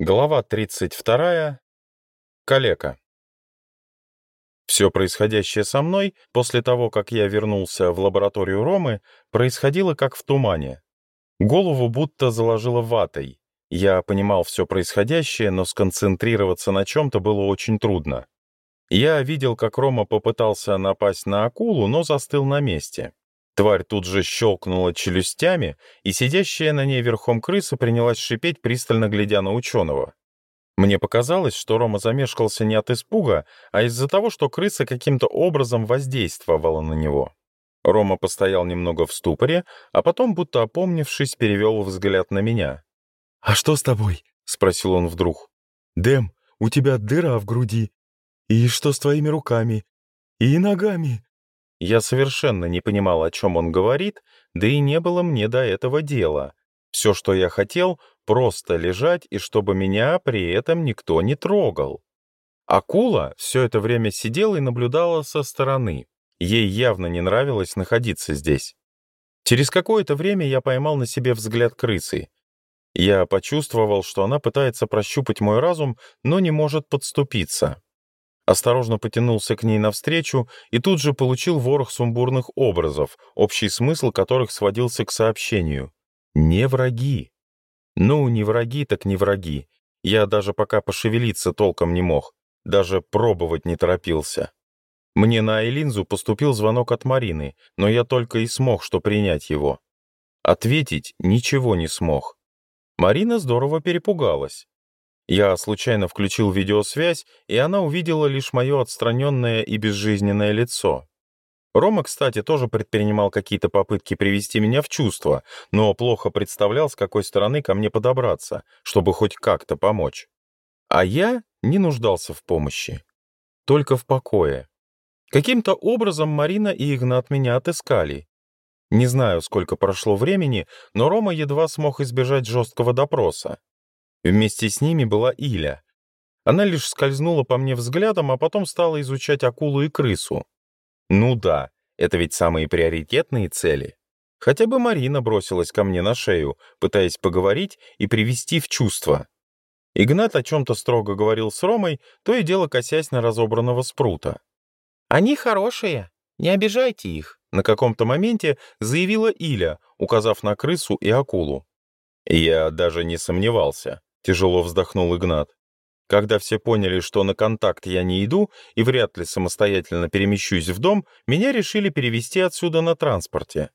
Глава 32. Калека. Все происходящее со мной после того, как я вернулся в лабораторию Ромы, происходило как в тумане. Голову будто заложило ватой. Я понимал все происходящее, но сконцентрироваться на чем-то было очень трудно. Я видел, как Рома попытался напасть на акулу, но застыл на месте. Тварь тут же щелкнула челюстями, и сидящая на ней верхом крыса принялась шипеть, пристально глядя на ученого. Мне показалось, что Рома замешкался не от испуга, а из-за того, что крыса каким-то образом воздействовала на него. Рома постоял немного в ступоре, а потом, будто опомнившись, перевел взгляд на меня. «А что с тобой?» — спросил он вдруг. «Дэм, у тебя дыра в груди. И что с твоими руками? И ногами?» Я совершенно не понимал, о чем он говорит, да и не было мне до этого дела. Все, что я хотел, просто лежать и чтобы меня при этом никто не трогал. Акула все это время сидела и наблюдала со стороны. Ей явно не нравилось находиться здесь. Через какое-то время я поймал на себе взгляд крысы. Я почувствовал, что она пытается прощупать мой разум, но не может подступиться осторожно потянулся к ней навстречу и тут же получил ворох сумбурных образов, общий смысл которых сводился к сообщению. «Не враги». Ну, не враги, так не враги. Я даже пока пошевелиться толком не мог, даже пробовать не торопился. Мне на Айлинзу поступил звонок от Марины, но я только и смог, что принять его. Ответить ничего не смог. Марина здорово перепугалась. Я случайно включил видеосвязь, и она увидела лишь мое отстраненное и безжизненное лицо. Рома, кстати, тоже предпринимал какие-то попытки привести меня в чувство, но плохо представлял, с какой стороны ко мне подобраться, чтобы хоть как-то помочь. А я не нуждался в помощи. Только в покое. Каким-то образом Марина и Игнат меня отыскали. Не знаю, сколько прошло времени, но Рома едва смог избежать жесткого допроса. Вместе с ними была Иля. Она лишь скользнула по мне взглядом, а потом стала изучать акулу и крысу. Ну да, это ведь самые приоритетные цели. Хотя бы Марина бросилась ко мне на шею, пытаясь поговорить и привести в чувство. Игнат о чем-то строго говорил с Ромой, то и дело косясь на разобранного спрута. «Они хорошие, не обижайте их», — на каком-то моменте заявила Иля, указав на крысу и акулу. Я даже не сомневался. — тяжело вздохнул Игнат. Когда все поняли, что на контакт я не иду и вряд ли самостоятельно перемещусь в дом, меня решили перевести отсюда на транспорте.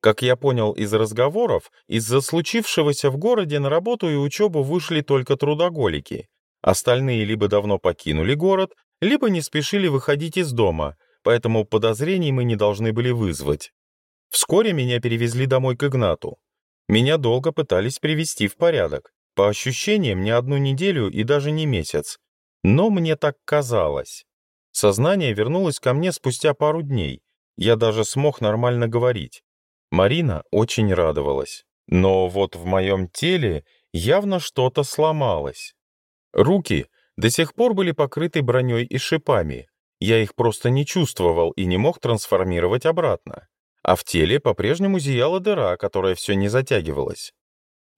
Как я понял из разговоров, из-за случившегося в городе на работу и учебу вышли только трудоголики. Остальные либо давно покинули город, либо не спешили выходить из дома, поэтому подозрений мы не должны были вызвать. Вскоре меня перевезли домой к Игнату. Меня долго пытались привести в порядок. По ощущениям, не одну неделю и даже не месяц. Но мне так казалось. Сознание вернулось ко мне спустя пару дней. Я даже смог нормально говорить. Марина очень радовалась. Но вот в моем теле явно что-то сломалось. Руки до сих пор были покрыты броней и шипами. Я их просто не чувствовал и не мог трансформировать обратно. А в теле по-прежнему зияла дыра, которая все не затягивалась.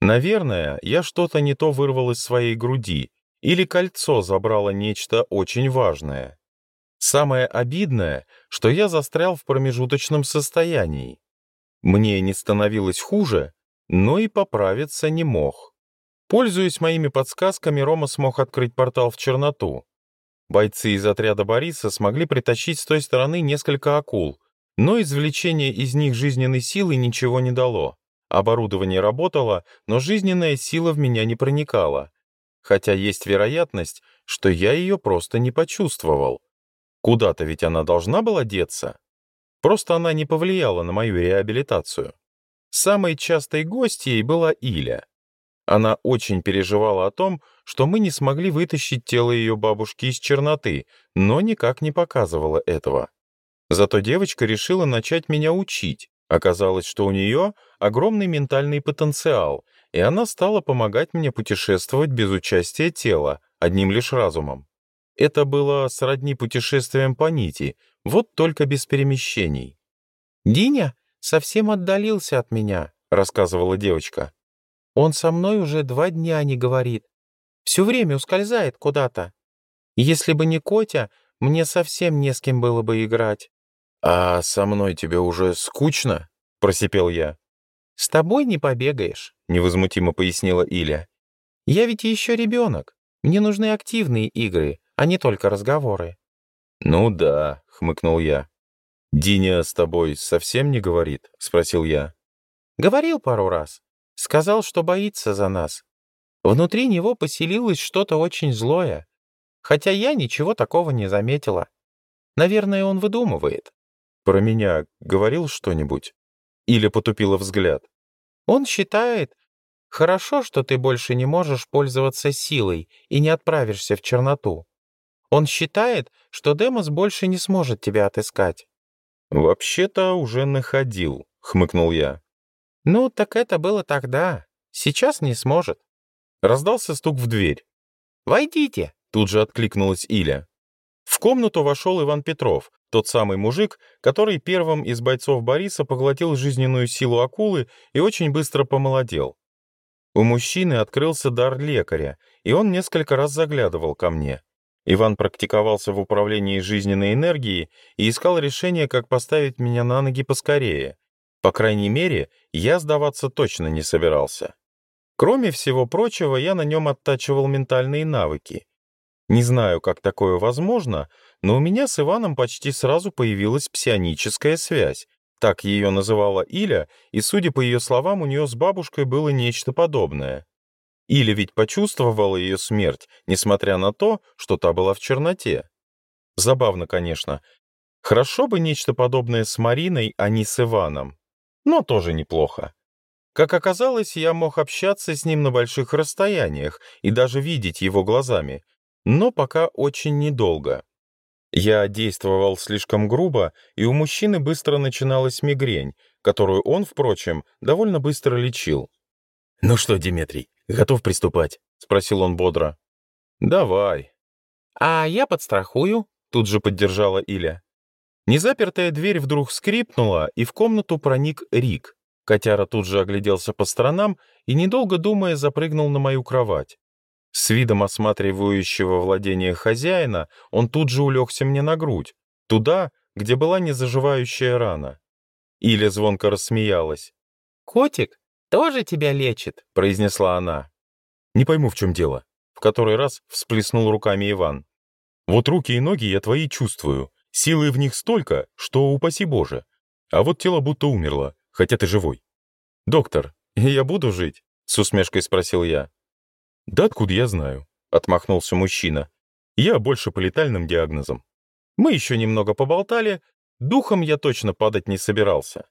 Наверное, я что-то не то вырвал из своей груди, или кольцо забрало нечто очень важное. Самое обидное, что я застрял в промежуточном состоянии. Мне не становилось хуже, но и поправиться не мог. Пользуясь моими подсказками, Рома смог открыть портал в черноту. Бойцы из отряда Бориса смогли притащить с той стороны несколько акул, но извлечение из них жизненной силы ничего не дало. Оборудование работало, но жизненная сила в меня не проникала. Хотя есть вероятность, что я ее просто не почувствовал. Куда-то ведь она должна была деться. Просто она не повлияла на мою реабилитацию. Самой частой гостьей была Иля. Она очень переживала о том, что мы не смогли вытащить тело ее бабушки из черноты, но никак не показывала этого. Зато девочка решила начать меня учить, Оказалось, что у нее огромный ментальный потенциал, и она стала помогать мне путешествовать без участия тела, одним лишь разумом. Это было сродни путешествиям по нити, вот только без перемещений. «Диня совсем отдалился от меня», — рассказывала девочка. «Он со мной уже два дня не говорит. Все время ускользает куда-то. Если бы не Котя, мне совсем не с кем было бы играть. «А со мной тебе уже скучно?» — просипел я. «С тобой не побегаешь», — невозмутимо пояснила Иля. «Я ведь еще ребенок. Мне нужны активные игры, а не только разговоры». «Ну да», — хмыкнул я. «Диня с тобой совсем не говорит?» — спросил я. «Говорил пару раз. Сказал, что боится за нас. Внутри него поселилось что-то очень злое, хотя я ничего такого не заметила. Наверное, он выдумывает» про меня говорил что-нибудь?» Или потупила взгляд. «Он считает, хорошо, что ты больше не можешь пользоваться силой и не отправишься в черноту. Он считает, что Демос больше не сможет тебя отыскать». «Вообще-то уже находил», — хмыкнул я. «Ну, так это было тогда. Сейчас не сможет». Раздался стук в дверь. «Войдите!» — тут же откликнулась Иля. В комнату вошел Иван Петров, тот самый мужик, который первым из бойцов Бориса поглотил жизненную силу акулы и очень быстро помолодел. У мужчины открылся дар лекаря, и он несколько раз заглядывал ко мне. Иван практиковался в управлении жизненной энергией и искал решение, как поставить меня на ноги поскорее. По крайней мере, я сдаваться точно не собирался. Кроме всего прочего, я на нем оттачивал ментальные навыки — не знаю, как такое возможно, но у меня с Иваном почти сразу появилась псионическая связь. Так ее называла Иля, и, судя по ее словам, у нее с бабушкой было нечто подобное. Иля ведь почувствовала ее смерть, несмотря на то, что та была в черноте. Забавно, конечно. Хорошо бы нечто подобное с Мариной, а не с Иваном. Но тоже неплохо. Как оказалось, я мог общаться с ним на больших расстояниях и даже видеть его глазами — но пока очень недолго. Я действовал слишком грубо, и у мужчины быстро начиналась мигрень, которую он, впрочем, довольно быстро лечил. «Ну что, Дмитрий, готов приступать?» — спросил он бодро. «Давай». «А я подстрахую», — тут же поддержала Иля. Незапертая дверь вдруг скрипнула, и в комнату проник Рик. Котяра тут же огляделся по сторонам и, недолго думая, запрыгнул на мою кровать. С видом осматривающего владения хозяина он тут же улегся мне на грудь, туда, где была незаживающая рана. Иля звонко рассмеялась. «Котик тоже тебя лечит», — произнесла она. «Не пойму, в чем дело», — в который раз всплеснул руками Иван. «Вот руки и ноги я твои чувствую. Силы в них столько, что упаси Боже. А вот тело будто умерло, хотя ты живой». «Доктор, я буду жить?» — с усмешкой спросил я. «Да откуда я знаю?» — отмахнулся мужчина. «Я больше по летальным диагнозам. Мы еще немного поболтали, духом я точно падать не собирался».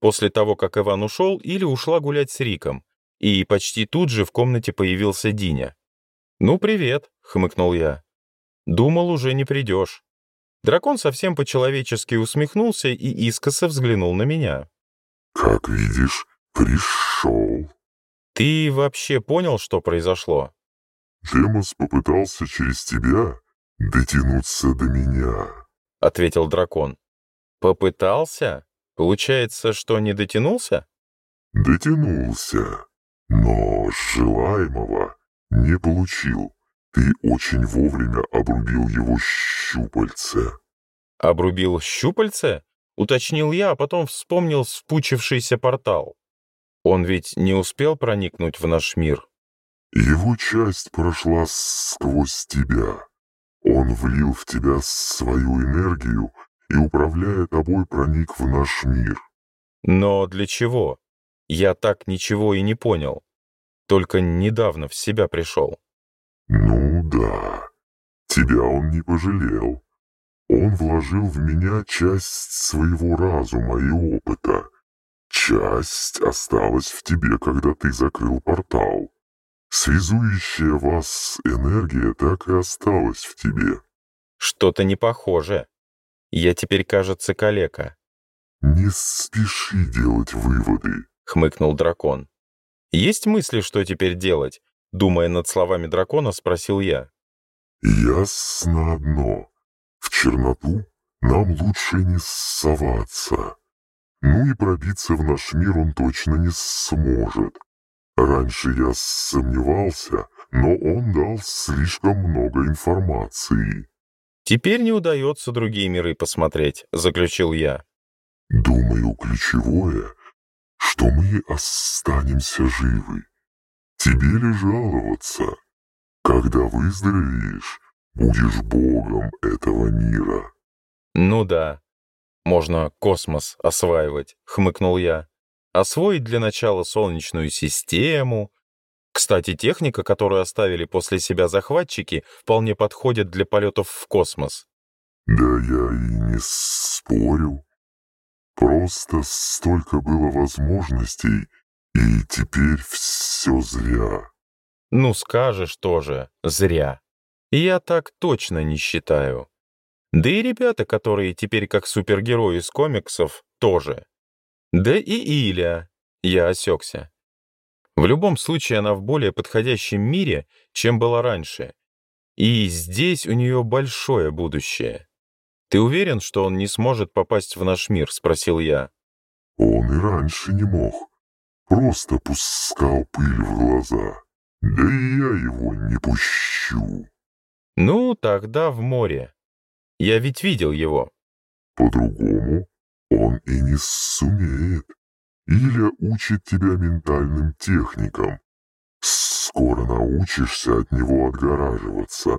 После того, как Иван ушел, или ушла гулять с Риком, и почти тут же в комнате появился Диня. «Ну, привет», — хмыкнул я. «Думал, уже не придешь». Дракон совсем по-человечески усмехнулся и искоса взглянул на меня. «Как видишь, пришел». Ты вообще понял, что произошло? Демос попытался через тебя дотянуться до меня, ответил дракон. Попытался? Получается, что не дотянулся? Дотянулся, но желаемого не получил. Ты очень вовремя обрубил его щупальце. Обрубил щупальце? Уточнил я, а потом вспомнил спучившийся портал. Он ведь не успел проникнуть в наш мир? Его часть прошла сквозь тебя. Он влил в тебя свою энергию и, управляя тобой, проник в наш мир. Но для чего? Я так ничего и не понял. Только недавно в себя пришел. Ну да. Тебя он не пожалел. Он вложил в меня часть своего разума и опыта. Часть осталась в тебе, когда ты закрыл портал. Связующая вас энергия так и осталась в тебе. Что-то не похоже. Я теперь, кажется, калека. Не спеши делать выводы, хмыкнул дракон. Есть мысли, что теперь делать? Думая над словами дракона, спросил я. Ясно одно. В черноту нам лучше не соваться. Ну и пробиться в наш мир он точно не сможет. Раньше я сомневался, но он дал слишком много информации. «Теперь не удается другие миры посмотреть», — заключил я. «Думаю, ключевое, что мы останемся живы. Тебе ли жаловаться? Когда выздоровеешь, будешь богом этого мира». «Ну да, можно космос осваивать, хмыкнул я. Освоить для начала Солнечную систему. Кстати, техника, которую оставили после себя захватчики, вполне подходит для полетов в космос. Да я и не спорю. Просто столько было возможностей, и теперь все зря. Ну скажешь тоже, зря. Я так точно не считаю. Да и ребята, которые теперь как супергерои из комиксов, тоже. Да и Иля. Я осекся. В любом случае она в более подходящем мире, чем была раньше. И здесь у нее большое будущее. «Ты уверен, что он не сможет попасть в наш мир?» — спросил я. «Он и раньше не мог. Просто пускал пыль в глаза. Да и я его не пущу». «Ну, тогда в море. Я ведь видел его. По-другому он и не сумеет. Или учит тебя ментальным техникам. Скоро научишься от него отгораживаться.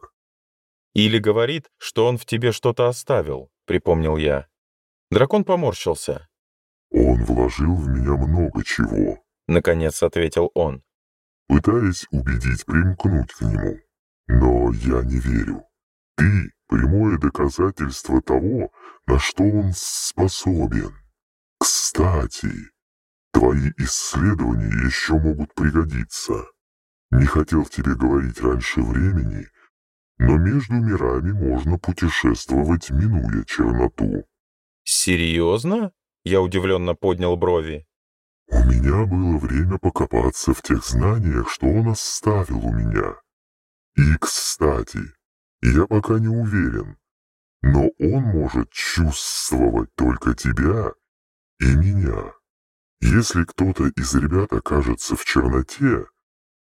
Или говорит, что он в тебе что-то оставил, припомнил я. Дракон поморщился. Он вложил в меня много чего, наконец ответил он. Пытаясь убедить примкнуть к нему, но я не верю. Ты — прямое доказательство того, на что он способен. Кстати, твои исследования еще могут пригодиться. Не хотел тебе говорить раньше времени, но между мирами можно путешествовать, минуя черноту. Серьезно? Я удивленно поднял брови. У меня было время покопаться в тех знаниях, что он оставил у меня. И, кстати, я пока не уверен. Но он может чувствовать только тебя и меня. Если кто-то из ребят окажется в черноте,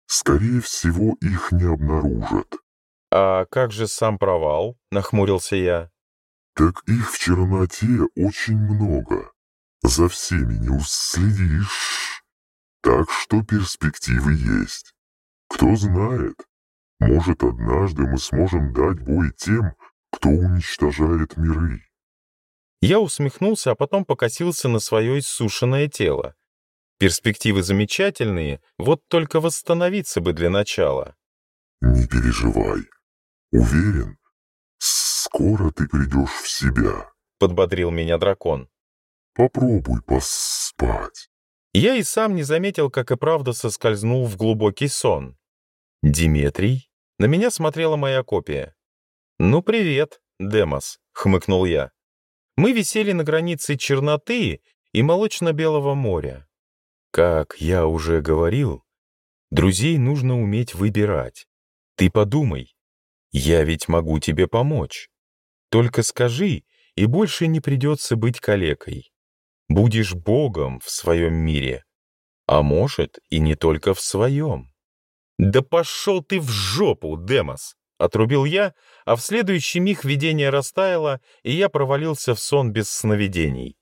скорее всего, их не обнаружат. «А как же сам провал?» — нахмурился я. «Так их в черноте очень много. За всеми не уследишь. Так что перспективы есть. Кто знает, может, однажды мы сможем дать бой тем, кто уничтожает миры. Я усмехнулся, а потом покосился на свое иссушенное тело. Перспективы замечательные, вот только восстановиться бы для начала. Не переживай. Уверен, скоро ты придешь в себя, — подбодрил меня дракон. Попробуй поспать. Я и сам не заметил, как и правда соскользнул в глубокий сон. Диметрий на меня смотрела моя копия. «Ну, привет, Демос», — хмыкнул я. Мы висели на границе черноты и молочно-белого моря. Как я уже говорил, друзей нужно уметь выбирать. Ты подумай, я ведь могу тебе помочь. Только скажи, и больше не придется быть калекой. Будешь богом в своем мире, а может и не только в своем. «Да пошел ты в жопу, Демос!» — отрубил я, а в следующий миг видение растаяло, и я провалился в сон без сновидений.